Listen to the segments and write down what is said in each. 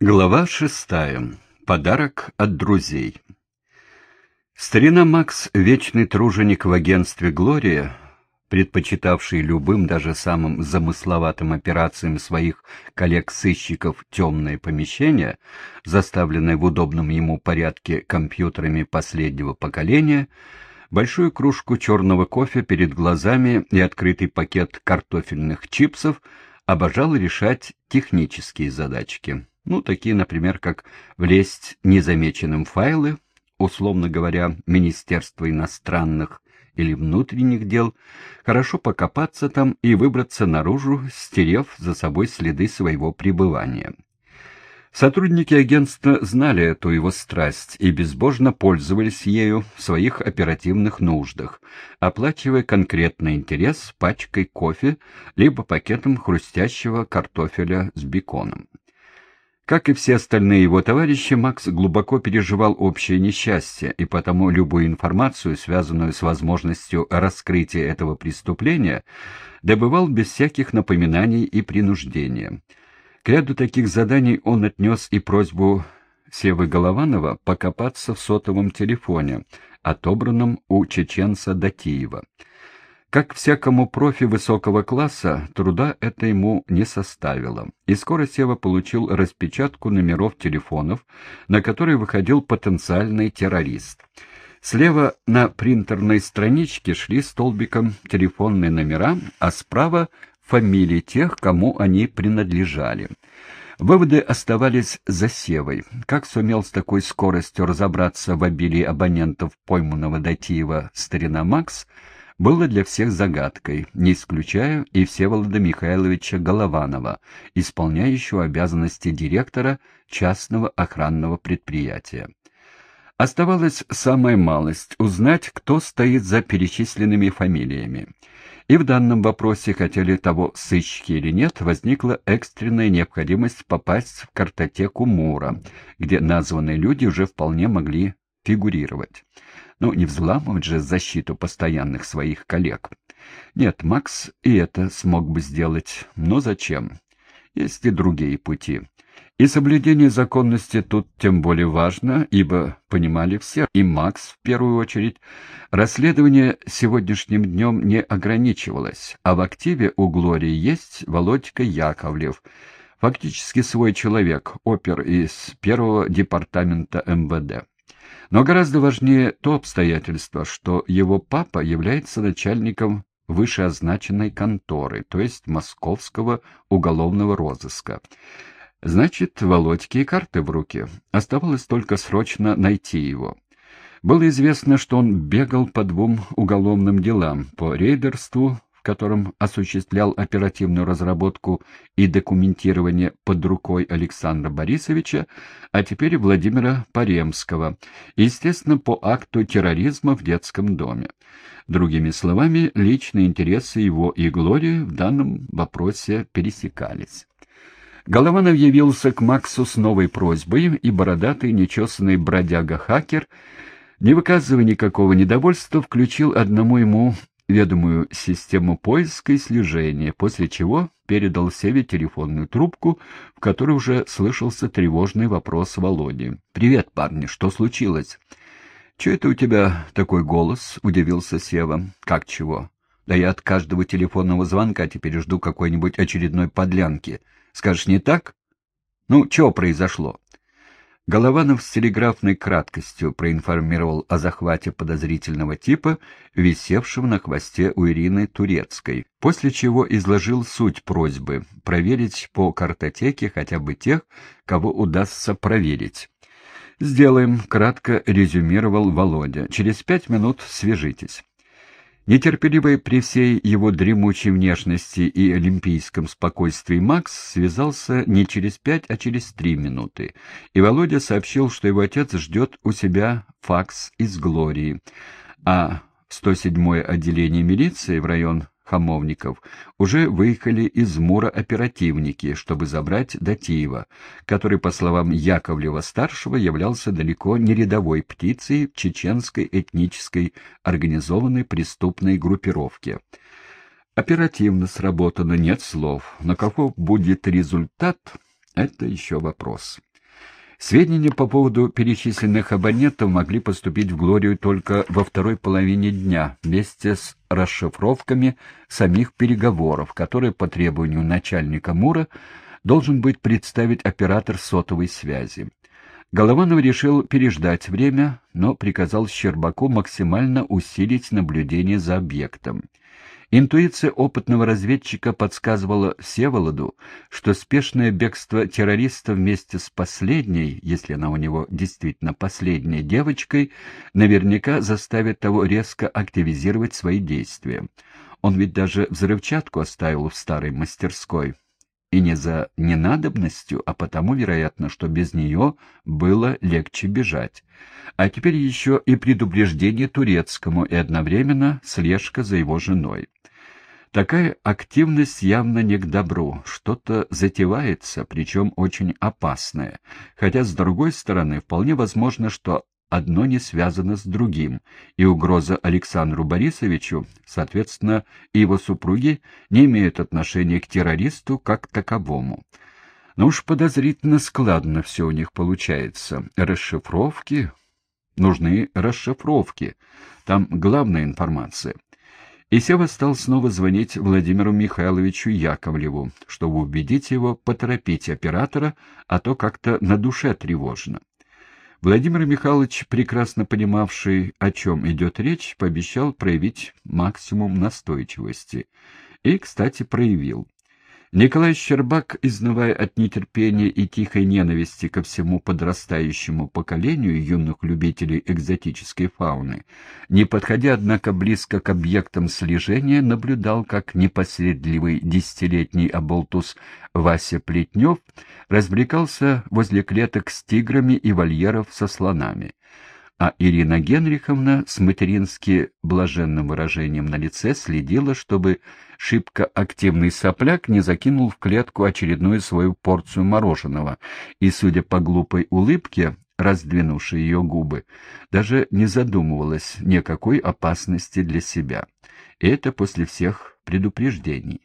Глава шестая. Подарок от друзей. Старина Макс, вечный труженик в агентстве «Глория», предпочитавший любым, даже самым замысловатым операциям своих коллег-сыщиков темное помещение, заставленное в удобном ему порядке компьютерами последнего поколения, большую кружку черного кофе перед глазами и открытый пакет картофельных чипсов обожал решать технические задачки. Ну, такие, например, как влезть незамеченным файлы, условно говоря, Министерства иностранных или внутренних дел, хорошо покопаться там и выбраться наружу, стерев за собой следы своего пребывания. Сотрудники агентства знали эту его страсть и безбожно пользовались ею в своих оперативных нуждах, оплачивая конкретный интерес пачкой кофе либо пакетом хрустящего картофеля с беконом. Как и все остальные его товарищи, Макс глубоко переживал общее несчастье, и потому любую информацию, связанную с возможностью раскрытия этого преступления, добывал без всяких напоминаний и принуждения. К ряду таких заданий он отнес и просьбу Севы Голованова покопаться в сотовом телефоне, отобранном у чеченца Датиева. Как всякому профи высокого класса, труда это ему не составило, и скоро Сева получил распечатку номеров телефонов, на которые выходил потенциальный террорист. Слева на принтерной страничке шли столбиком телефонные номера, а справа — фамилии тех, кому они принадлежали. Выводы оставались за Севой. Как сумел с такой скоростью разобраться в обилии абонентов пойманного Датиева старина Макс — было для всех загадкой, не исключая и Всеволода Михайловича Голованова, исполняющего обязанности директора частного охранного предприятия. Оставалась самая малость — узнать, кто стоит за перечисленными фамилиями. И в данном вопросе, хотели того сыщики или нет, возникла экстренная необходимость попасть в картотеку Мура, где названные люди уже вполне могли фигурировать. Ну, не взламывать же защиту постоянных своих коллег. Нет, Макс и это смог бы сделать, но зачем? Есть и другие пути. И соблюдение законности тут тем более важно, ибо понимали все, и Макс в первую очередь, расследование сегодняшним днем не ограничивалось, а в активе у Глории есть Володька Яковлев, фактически свой человек, опер из первого департамента МВД. Но гораздо важнее то обстоятельство, что его папа является начальником вышеозначенной конторы, то есть московского уголовного розыска. Значит, Володьке и карты в руке. Оставалось только срочно найти его. Было известно, что он бегал по двум уголовным делам, по рейдерству котором осуществлял оперативную разработку и документирование под рукой Александра Борисовича, а теперь Владимира Паремского, естественно, по акту терроризма в детском доме. Другими словами, личные интересы его и Глории в данном вопросе пересекались. Голованов явился к Максу с новой просьбой, и бородатый нечесанный бродяга-хакер, не выказывая никакого недовольства, включил одному ему ведомую систему поиска и слежения, после чего передал Севе телефонную трубку, в которой уже слышался тревожный вопрос Володи. «Привет, парни, что случилось?» «Че это у тебя такой голос?» — удивился Сева. «Как чего?» «Да я от каждого телефонного звонка теперь жду какой-нибудь очередной подлянки. Скажешь, не так?» «Ну, что произошло?» Голованов с телеграфной краткостью проинформировал о захвате подозрительного типа, висевшего на хвосте у Ирины Турецкой, после чего изложил суть просьбы — проверить по картотеке хотя бы тех, кого удастся проверить. «Сделаем», — кратко резюмировал Володя. «Через пять минут свяжитесь». Нетерпеливый при всей его дремучей внешности и олимпийском спокойствии Макс связался не через пять, а через три минуты, и Володя сообщил, что его отец ждет у себя факс из Глории, а 107-е отделение милиции в район Хамовников, уже выехали из Мура оперативники, чтобы забрать Датиева, который, по словам Яковлева-старшего, являлся далеко не рядовой птицей в чеченской этнической организованной преступной группировке. Оперативно сработано, нет слов, но каков будет результат, это еще вопрос. Сведения по поводу перечисленных абонентов могли поступить в Глорию только во второй половине дня, вместе с расшифровками самих переговоров, которые по требованию начальника МУРа должен быть представить оператор сотовой связи. Голованов решил переждать время, но приказал Щербаку максимально усилить наблюдение за объектом. Интуиция опытного разведчика подсказывала Всеволоду, что спешное бегство террориста вместе с последней, если она у него действительно последняя девочкой, наверняка заставит того резко активизировать свои действия. Он ведь даже взрывчатку оставил в старой мастерской. И не за ненадобностью, а потому, вероятно, что без нее было легче бежать. А теперь еще и предупреждение турецкому и одновременно слежка за его женой. Такая активность явно не к добру, что-то затевается, причем очень опасное, хотя, с другой стороны, вполне возможно, что одно не связано с другим, и угроза Александру Борисовичу, соответственно, и его супруге, не имеют отношения к террористу как таковому. Но уж подозрительно складно все у них получается. Расшифровки? Нужны расшифровки. Там главная информация. И стал снова звонить Владимиру Михайловичу Яковлеву, чтобы убедить его поторопить оператора, а то как-то на душе тревожно. Владимир Михайлович, прекрасно понимавший, о чем идет речь, пообещал проявить максимум настойчивости. И, кстати, проявил. Николай Щербак, изнывая от нетерпения и тихой ненависти ко всему подрастающему поколению юных любителей экзотической фауны, не подходя, однако, близко к объектам слежения, наблюдал, как непоследливый десятилетний оболтус Вася Плетнев развлекался возле клеток с тиграми и вольеров со слонами а Ирина Генриховна с матерински блаженным выражением на лице следила, чтобы шибко активный сопляк не закинул в клетку очередную свою порцию мороженого, и, судя по глупой улыбке, раздвинувшей ее губы, даже не задумывалась ни о какой опасности для себя. И это после всех предупреждений.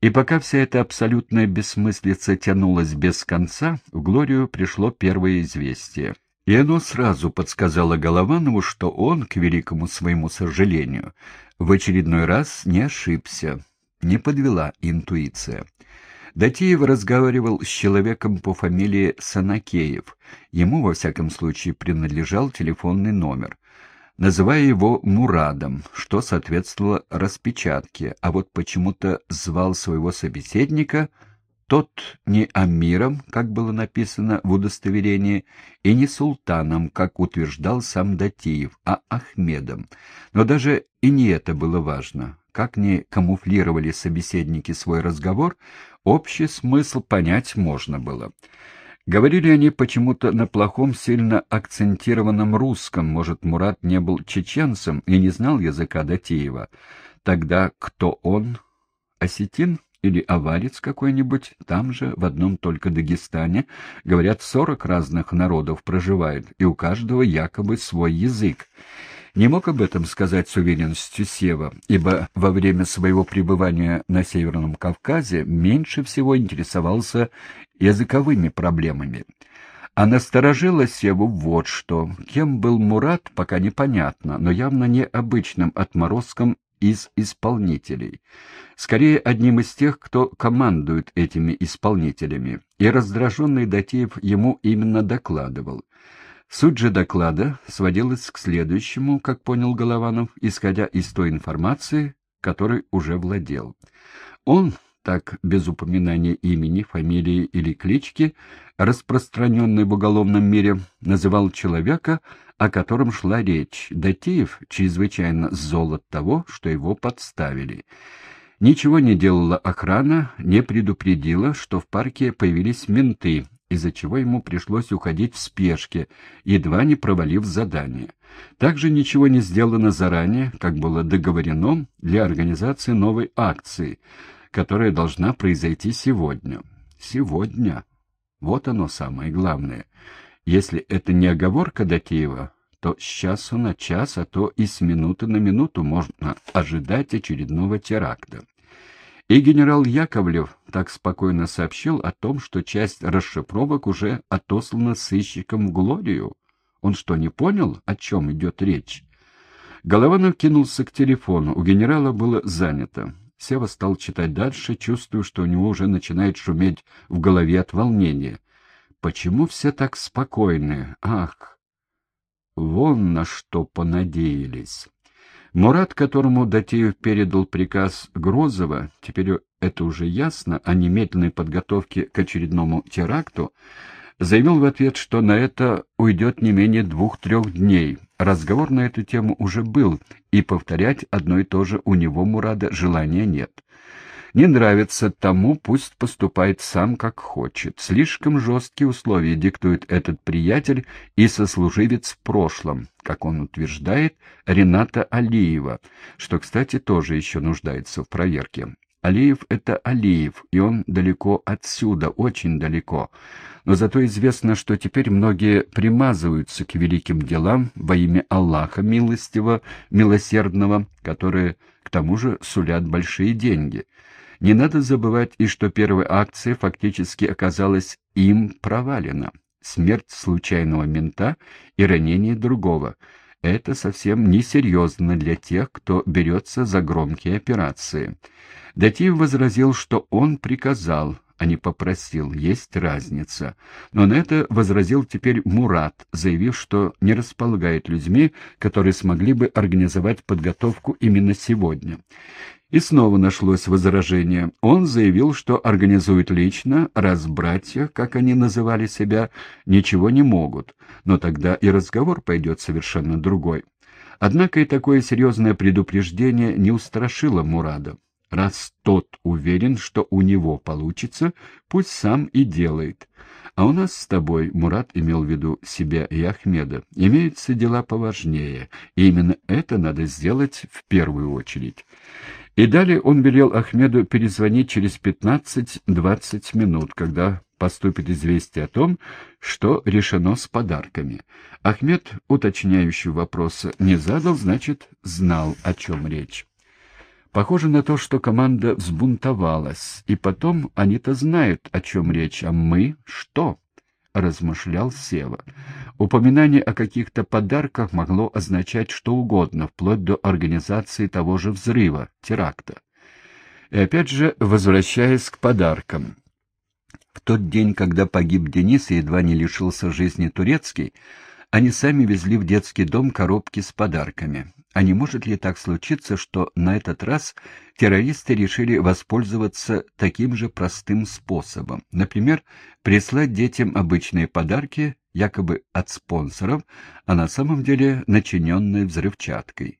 И пока вся эта абсолютная бессмыслица тянулась без конца, в Глорию пришло первое известие. И оно сразу подсказало Голованову, что он, к великому своему сожалению, в очередной раз не ошибся, не подвела интуиция. Датиев разговаривал с человеком по фамилии Санакеев. Ему, во всяком случае, принадлежал телефонный номер, называя его Мурадом, что соответствовало распечатке, а вот почему-то звал своего собеседника — тот не Амиром, как было написано в удостоверении, и не Султаном, как утверждал сам Датиев, а Ахмедом. Но даже и не это было важно. Как ни камуфлировали собеседники свой разговор, общий смысл понять можно было. Говорили они почему-то на плохом, сильно акцентированном русском, может, Мурат не был чеченцем и не знал языка Датиева. Тогда кто он? Осетин? Или аварец какой-нибудь, там же, в одном только Дагестане, говорят, сорок разных народов проживает, и у каждого якобы свой язык. Не мог об этом сказать с уверенностью Сева, ибо во время своего пребывания на Северном Кавказе меньше всего интересовался языковыми проблемами. А насторожило Севу вот что. Кем был Мурат, пока непонятно, но явно необычным отморозком из исполнителей. Скорее, одним из тех, кто командует этими исполнителями, и раздраженный Датеев ему именно докладывал. Суть же доклада сводилась к следующему, как понял Голованов, исходя из той информации, которой уже владел. Он, так без упоминания имени, фамилии или клички, распространенный в уголовном мире, называл человека, о котором шла речь. Датиев чрезвычайно зол от того, что его подставили. Ничего не делала охрана, не предупредила, что в парке появились менты, из-за чего ему пришлось уходить в спешке, едва не провалив задание. Также ничего не сделано заранее, как было договорено, для организации новой акции, которая должна произойти сегодня. Сегодня. Вот оно самое главное. Если это не оговорка Датеева, то с часу на час, а то и с минуты на минуту можно ожидать очередного теракта. И генерал Яковлев так спокойно сообщил о том, что часть расшифровок уже отослана сыщикам в Глорию. Он что, не понял, о чем идет речь? Голованов кинулся к телефону. У генерала было занято. Сева стал читать дальше, чувствуя, что у него уже начинает шуметь в голове от волнения. Почему все так спокойны? Ах, вон на что понадеялись. Мурат, которому Датеев передал приказ Грозова, теперь это уже ясно, о немедленной подготовке к очередному теракту, заявил в ответ, что на это уйдет не менее двух-трех дней. Разговор на эту тему уже был, и повторять одно и то же у него, Мурада, желания нет. Не нравится тому, пусть поступает сам, как хочет. Слишком жесткие условия диктует этот приятель и сослуживец в прошлом, как он утверждает, Рената Алиева, что, кстати, тоже еще нуждается в проверке. Алиев — это Алиев, и он далеко отсюда, очень далеко. Но зато известно, что теперь многие примазываются к великим делам во имя Аллаха милостивого, милосердного, которые, к тому же, сулят большие деньги. Не надо забывать и что первая акция фактически оказалась им провалена. Смерть случайного мента и ранение другого. Это совсем несерьезно для тех, кто берется за громкие операции. Датиев возразил, что он приказал, а не попросил, есть разница. Но на это возразил теперь Мурат, заявив, что не располагает людьми, которые смогли бы организовать подготовку именно сегодня. И снова нашлось возражение. Он заявил, что организует лично, раз братья, как они называли себя, ничего не могут, но тогда и разговор пойдет совершенно другой. Однако и такое серьезное предупреждение не устрашило Мурада. Раз тот уверен, что у него получится, пусть сам и делает. А у нас с тобой, Мурат имел в виду себя и Ахмеда, имеются дела поважнее, и именно это надо сделать в первую очередь. И далее он велел Ахмеду перезвонить через 15-20 минут, когда поступит известие о том, что решено с подарками. Ахмед уточняющего вопроса не задал, значит, знал, о чем речь. Похоже на то, что команда взбунтовалась, и потом они-то знают, о чем речь, а мы — что? — размышлял Сева. Упоминание о каких-то подарках могло означать что угодно, вплоть до организации того же взрыва, теракта. И опять же, возвращаясь к подаркам. В тот день, когда погиб Денис и едва не лишился жизни Турецкий, они сами везли в детский дом коробки с подарками. А не может ли так случиться, что на этот раз террористы решили воспользоваться таким же простым способом? Например, прислать детям обычные подарки, якобы от спонсоров, а на самом деле начиненные взрывчаткой.